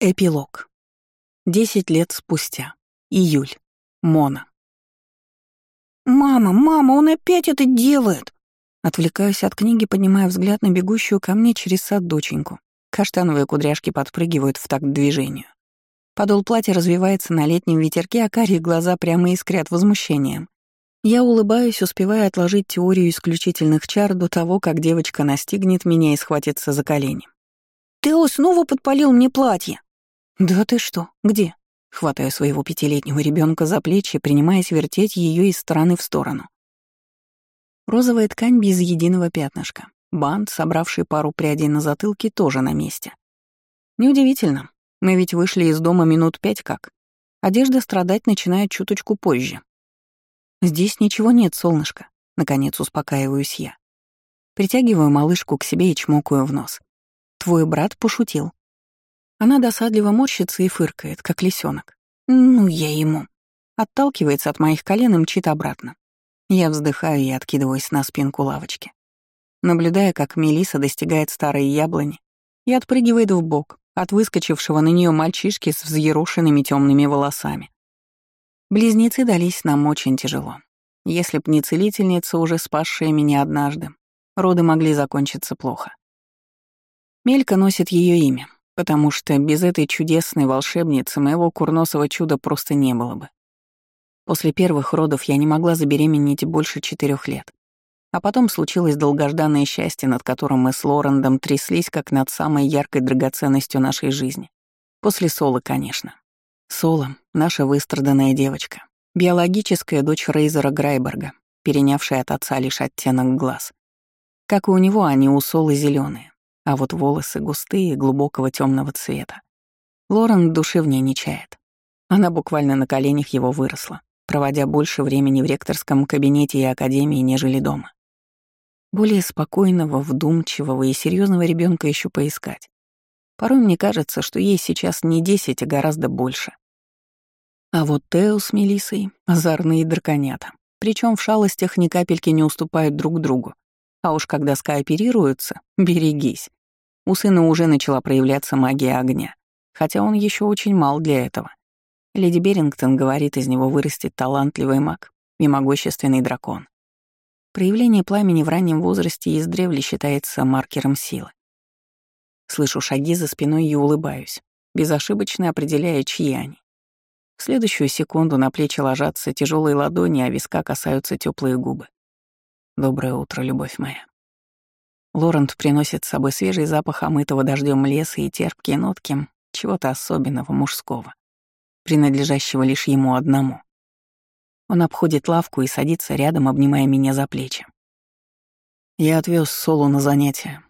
Эпилог. Десять лет спустя. Июль. Мона. «Мама, мама, он опять это делает!» Отвлекаюсь от книги, поднимая взгляд на бегущую ко мне через сад доченьку. Каштановые кудряшки подпрыгивают в такт движению. Подол платья развивается на летнем ветерке, а карие глаза прямо искрят возмущением. Я улыбаюсь, успевая отложить теорию исключительных чар до того, как девочка настигнет меня и схватится за колени. «Тео снова подпалил мне платье!» «Да ты что? Где?» Хватаю своего пятилетнего ребенка за плечи, принимаясь вертеть ее из стороны в сторону. Розовая ткань без единого пятнышка. Бант, собравший пару прядей на затылке, тоже на месте. Неудивительно. Мы ведь вышли из дома минут пять как. Одежда страдать начинает чуточку позже. Здесь ничего нет, солнышко. Наконец успокаиваюсь я. Притягиваю малышку к себе и чмокаю в нос. Твой брат пошутил. Она досадливо морщится и фыркает, как лисенок. Ну, я ему. Отталкивается от моих колен и мчит обратно. Я вздыхаю и откидываюсь на спинку лавочки. Наблюдая, как Мелиса достигает старой яблони и отпрыгивает в бок от выскочившего на нее мальчишки с взъерошенными темными волосами. Близнецы дались нам очень тяжело. Если б не целительница, уже спасшая меня однажды, роды могли закончиться плохо. Мелька носит ее имя, потому что без этой чудесной волшебницы моего курносого чуда просто не было бы. После первых родов я не могла забеременеть больше четырех лет. А потом случилось долгожданное счастье, над которым мы с Лорендом тряслись, как над самой яркой драгоценностью нашей жизни. После Солы, конечно. Сола — наша выстраданная девочка, биологическая дочь Рейзера Грайберга, перенявшая от отца лишь оттенок глаз. Как и у него, они у Солы зеленые, а вот волосы густые, глубокого темного цвета. Лорен души в ней не чает. Она буквально на коленях его выросла, проводя больше времени в ректорском кабинете и академии, нежели дома. Более спокойного, вдумчивого и серьезного ребенка еще поискать. Порой мне кажется, что ей сейчас не десять, а гораздо больше. А вот Тео с Мелиссой — озорные драконята. Причем в шалостях ни капельки не уступают друг другу. А уж когда скооперируются, берегись. У сына уже начала проявляться магия огня, хотя он еще очень мал для этого. Леди Берингтон говорит, из него вырастет талантливый маг и могущественный дракон. Проявление пламени в раннем возрасте издревле считается маркером силы. Слышу шаги за спиной и улыбаюсь, безошибочно определяя, чьи они. В следующую секунду на плечи ложатся тяжелые ладони, а виска касаются теплые губы. Доброе утро, любовь моя. Лорент приносит с собой свежий запах омытого дождем леса и терпкие нотки чего-то особенного мужского, принадлежащего лишь ему одному. Он обходит лавку и садится рядом, обнимая меня за плечи. Я отвез Солу на занятия.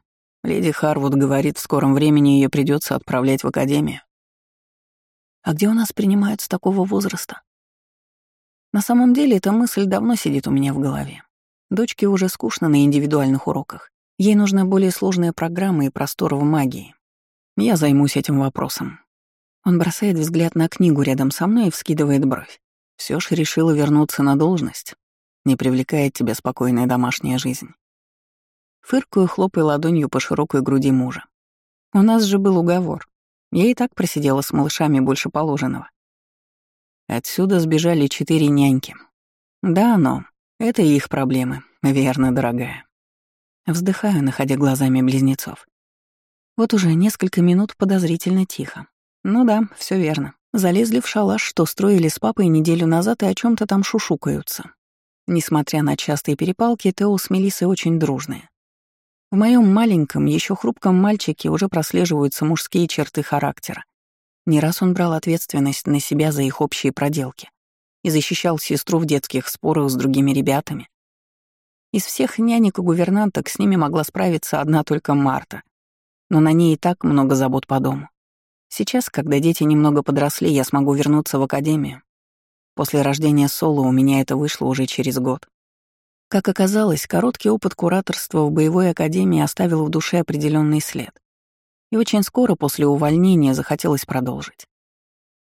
Леди Харвуд говорит, в скором времени ее придется отправлять в академию. А где у нас принимают с такого возраста? На самом деле эта мысль давно сидит у меня в голове. Дочке уже скучно на индивидуальных уроках. Ей нужна более сложная программа и простор в магии. Я займусь этим вопросом. Он бросает взгляд на книгу рядом со мной и вскидывает бровь. Все ж решила вернуться на должность. Не привлекает тебя спокойная домашняя жизнь. Фыркаю, хлопая ладонью по широкой груди мужа. У нас же был уговор. Я и так просидела с малышами больше положенного. Отсюда сбежали четыре няньки. Да, но это их проблемы, верно, дорогая. Вздыхаю, находя глазами близнецов. Вот уже несколько минут подозрительно тихо. Ну да, все верно. Залезли в шалаш, что строили с папой неделю назад и о чем то там шушукаются. Несмотря на частые перепалки, Тео с Мелиссой очень дружные. В моем маленьком, еще хрупком мальчике уже прослеживаются мужские черты характера. Не раз он брал ответственность на себя за их общие проделки и защищал сестру в детских спорах с другими ребятами, из всех нянек и гувернанток с ними могла справиться одна только Марта. Но на ней и так много забот по дому. Сейчас, когда дети немного подросли, я смогу вернуться в академию. После рождения Соло у меня это вышло уже через год. Как оказалось, короткий опыт кураторства в боевой академии оставил в душе определенный след. И очень скоро после увольнения захотелось продолжить.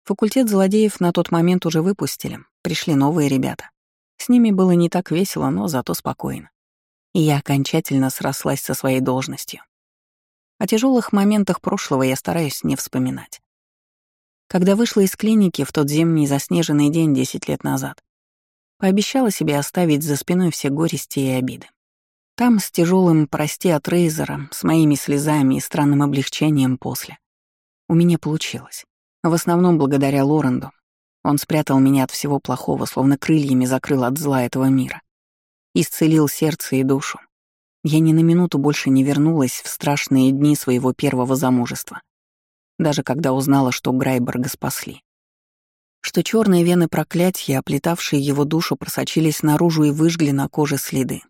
Факультет злодеев на тот момент уже выпустили, пришли новые ребята. С ними было не так весело, но зато спокойно. И я окончательно срослась со своей должностью. О тяжелых моментах прошлого я стараюсь не вспоминать. Когда вышла из клиники в тот зимний заснеженный день 10 лет назад, пообещала себе оставить за спиной все горести и обиды. Там с тяжелым «прости» от Рейзера, с моими слезами и странным облегчением после. У меня получилось. В основном благодаря Лоренду. Он спрятал меня от всего плохого, словно крыльями закрыл от зла этого мира. Исцелил сердце и душу. Я ни на минуту больше не вернулась в страшные дни своего первого замужества. Даже когда узнала, что Грайберга спасли. Что черные вены проклятия, оплетавшие его душу, просочились наружу и выжгли на коже следы.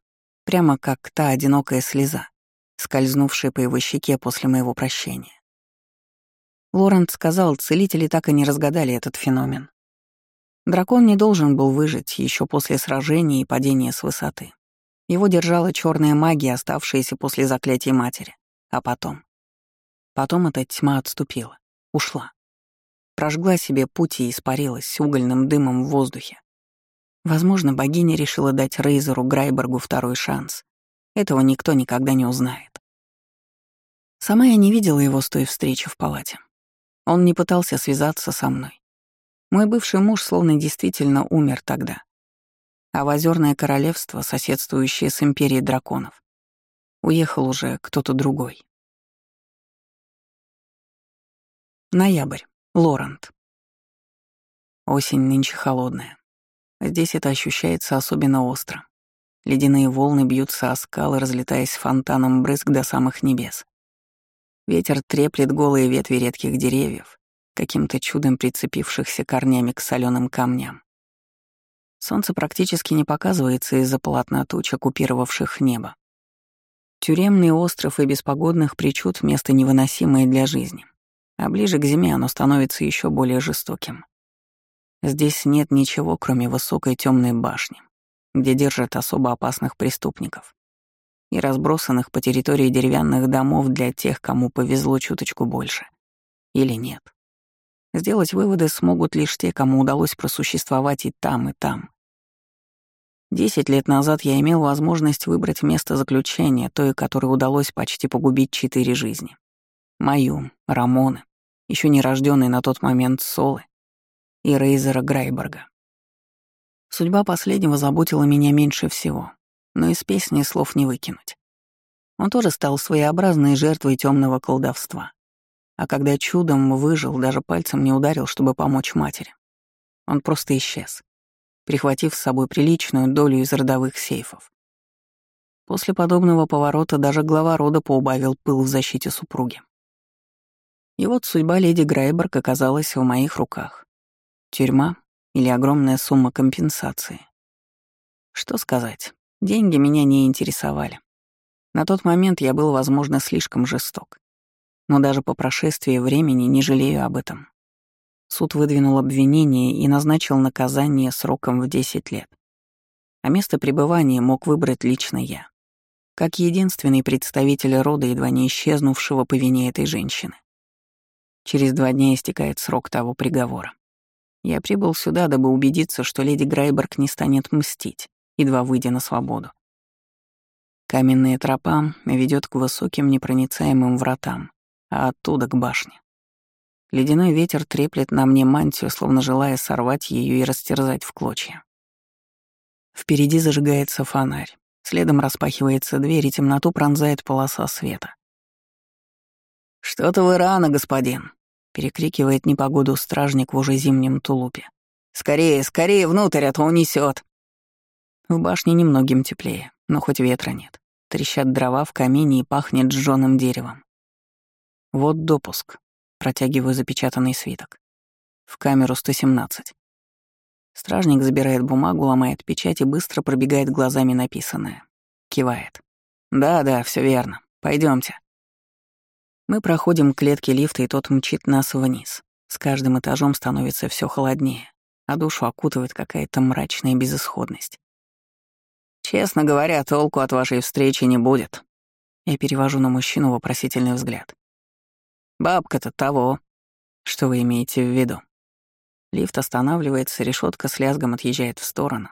Прямо как та одинокая слеза, скользнувшая по его щеке после моего прощения. Лорент сказал, целители так и не разгадали этот феномен. Дракон не должен был выжить еще после сражения и падения с высоты. Его держала черная магия, оставшаяся после заклятия матери. А потом? Потом эта тьма отступила, ушла. Прожгла себе путь и испарилась угольным дымом в воздухе. Возможно, богиня решила дать Рейзеру Грайбергу второй шанс. Этого никто никогда не узнает. Сама я не видела его с той встречи в палате. Он не пытался связаться со мной. Мой бывший муж словно действительно умер тогда. А в Озерное королевство, соседствующее с империей драконов, уехал уже кто-то другой. Ноябрь. Лорент. Осень нынче холодная. Здесь это ощущается особенно остро. Ледяные волны бьются о скалы, разлетаясь фонтаном брызг до самых небес. Ветер треплет голые ветви редких деревьев, каким-то чудом прицепившихся корнями к соленым камням. Солнце практически не показывается из-за полотна туч, оккупировавших небо. Тюремный остров и беспогодных причуд — место невыносимое для жизни. А ближе к зиме оно становится еще более жестоким. Здесь нет ничего, кроме высокой темной башни, где держат особо опасных преступников и разбросанных по территории деревянных домов для тех, кому повезло чуточку больше. Или нет. Сделать выводы смогут лишь те, кому удалось просуществовать и там, и там. Десять лет назад я имел возможность выбрать место заключения, той, которой удалось почти погубить четыре жизни. Мою, Рамоны, еще не рожденный на тот момент Солы и Рейзера Грайберга. Судьба последнего заботила меня меньше всего но из песни слов не выкинуть. Он тоже стал своеобразной жертвой темного колдовства. А когда чудом выжил, даже пальцем не ударил, чтобы помочь матери. Он просто исчез, прихватив с собой приличную долю из родовых сейфов. После подобного поворота даже глава рода поубавил пыл в защите супруги. И вот судьба леди Грайберг оказалась в моих руках. Тюрьма или огромная сумма компенсации. Что сказать? Деньги меня не интересовали. На тот момент я был, возможно, слишком жесток. Но даже по прошествии времени не жалею об этом. Суд выдвинул обвинение и назначил наказание сроком в 10 лет. А место пребывания мог выбрать лично я. Как единственный представитель рода, едва не исчезнувшего по вине этой женщины. Через два дня истекает срок того приговора. Я прибыл сюда, дабы убедиться, что леди Грайберг не станет мстить едва выйдя на свободу. Каменная тропа ведет к высоким непроницаемым вратам, а оттуда к башне. Ледяной ветер треплет на мне мантию, словно желая сорвать ее и растерзать в клочья. Впереди зажигается фонарь, следом распахивается дверь, и темноту пронзает полоса света. «Что-то вы рано, господин!» — перекрикивает непогоду стражник в уже зимнем тулупе. «Скорее, скорее внутрь, а то унесет. В башне немногим теплее, но хоть ветра нет. Трещат дрова в камине и пахнет сжёным деревом. Вот допуск. Протягиваю запечатанный свиток. В камеру 117. Стражник забирает бумагу, ломает печать и быстро пробегает глазами написанное. Кивает. «Да-да, все верно. Пойдемте. Мы проходим к клетке лифта, и тот мчит нас вниз. С каждым этажом становится все холоднее, а душу окутывает какая-то мрачная безысходность. Честно говоря, толку от вашей встречи не будет. Я перевожу на мужчину вопросительный взгляд. Бабка-то того. Что вы имеете в виду? Лифт останавливается, решетка с лязгом отъезжает в сторону.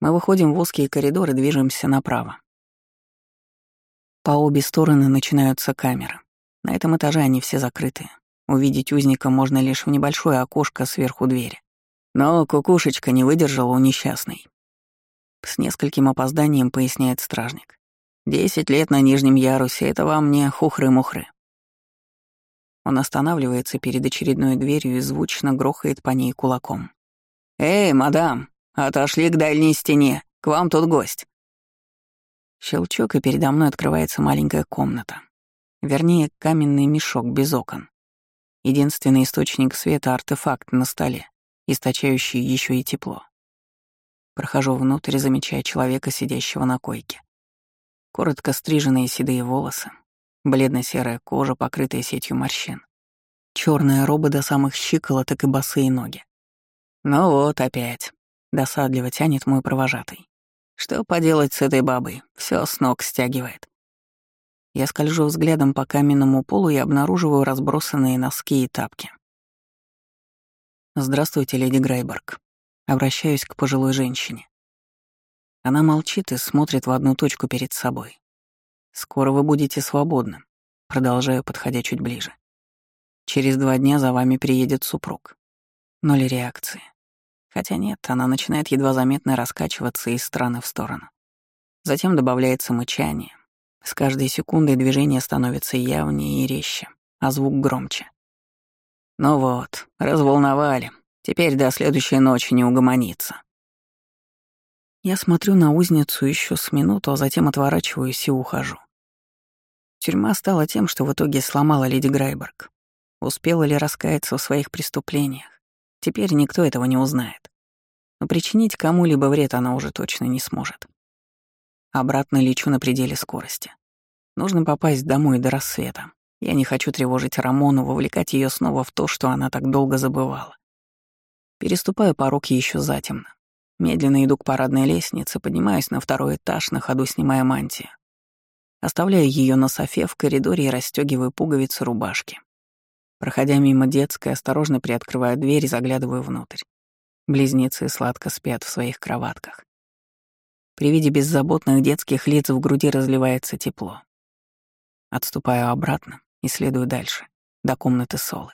Мы выходим в узкие коридоры и движемся направо. По обе стороны начинаются камеры. На этом этаже они все закрытые. Увидеть узника можно лишь в небольшое окошко сверху двери. Но кукушечка не выдержала у несчастной. С нескольким опозданием поясняет стражник. Десять лет на нижнем ярусе — это вам не хухры-мухры. Он останавливается перед очередной дверью и звучно грохает по ней кулаком. «Эй, мадам, отошли к дальней стене, к вам тут гость». Щелчок, и передо мной открывается маленькая комната. Вернее, каменный мешок без окон. Единственный источник света — артефакт на столе, источающий еще и тепло. Прохожу внутрь, замечая человека, сидящего на койке. Коротко стриженные седые волосы, бледно-серая кожа, покрытая сетью морщин, черная роба до самых щиколоток и босые ноги. Ну вот опять. Досадливо тянет мой провожатый. Что поделать с этой бабой? Все с ног стягивает. Я скольжу взглядом по каменному полу и обнаруживаю разбросанные носки и тапки. «Здравствуйте, леди Грейберг». Обращаюсь к пожилой женщине. Она молчит и смотрит в одну точку перед собой. «Скоро вы будете свободны», — продолжаю, подходя чуть ближе. «Через два дня за вами приедет супруг». Ноль реакции. Хотя нет, она начинает едва заметно раскачиваться из стороны в сторону. Затем добавляется мычание. С каждой секундой движение становится явнее и резче, а звук громче. Ну вот, разволновали. Теперь до следующей ночи не угомонится. Я смотрю на узницу еще с минуту, а затем отворачиваюсь и ухожу. Тюрьма стала тем, что в итоге сломала леди Грайберг. Успела ли раскаяться в своих преступлениях? Теперь никто этого не узнает. Но причинить кому-либо вред она уже точно не сможет. Обратно лечу на пределе скорости. Нужно попасть домой до рассвета. Я не хочу тревожить Рамону, вовлекать ее снова в то, что она так долго забывала. Переступаю порог еще затемно. Медленно иду к парадной лестнице, поднимаюсь на второй этаж, на ходу снимая мантию. Оставляю ее на софе в коридоре и расстегиваю пуговицы рубашки. Проходя мимо детской, осторожно приоткрываю дверь и заглядываю внутрь. Близнецы сладко спят в своих кроватках. При виде беззаботных детских лиц в груди разливается тепло. Отступаю обратно и следую дальше, до комнаты Солы.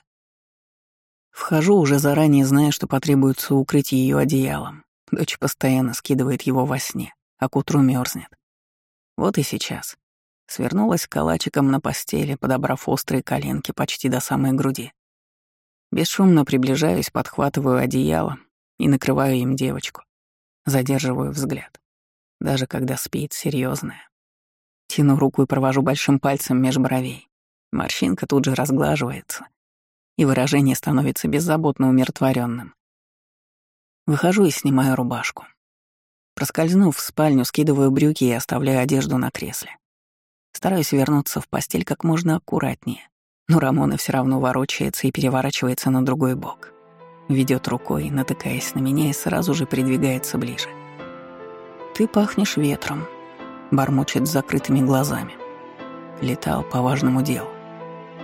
Вхожу, уже заранее зная, что потребуется укрыть ее одеялом. Дочь постоянно скидывает его во сне, а к утру мерзнет. Вот и сейчас. Свернулась калачиком на постели, подобрав острые коленки почти до самой груди. Бесшумно приближаюсь, подхватываю одеяло и накрываю им девочку. Задерживаю взгляд. Даже когда спит серьезная. Тяну руку и провожу большим пальцем меж бровей. Морщинка тут же разглаживается, и выражение становится беззаботно умиротворенным. Выхожу и снимаю рубашку. Проскользнув в спальню, скидываю брюки и оставляю одежду на кресле. Стараюсь вернуться в постель как можно аккуратнее, но Рамона все равно ворочается и переворачивается на другой бок. Ведет рукой, натыкаясь на меня, и сразу же придвигается ближе. «Ты пахнешь ветром», — бормочет с закрытыми глазами. Летал по важному делу.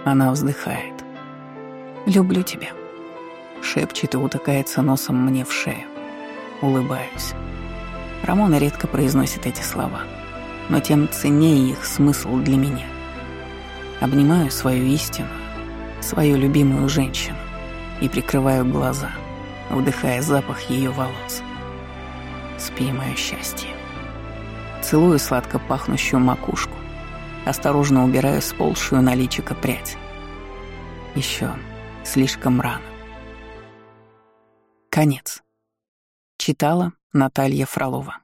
Она вздыхает. «Люблю тебя», Шепчет и утыкается носом мне в шею. Улыбаюсь. Рамона редко произносит эти слова, но тем ценнее их смысл для меня. Обнимаю свою истину, свою любимую женщину и прикрываю глаза, вдыхая запах ее волос. Спи, мое счастье. Целую сладко пахнущую макушку, осторожно убираю сползшую на личико прядь. Еще слишком рано. Конец. Читала Наталья Фролова.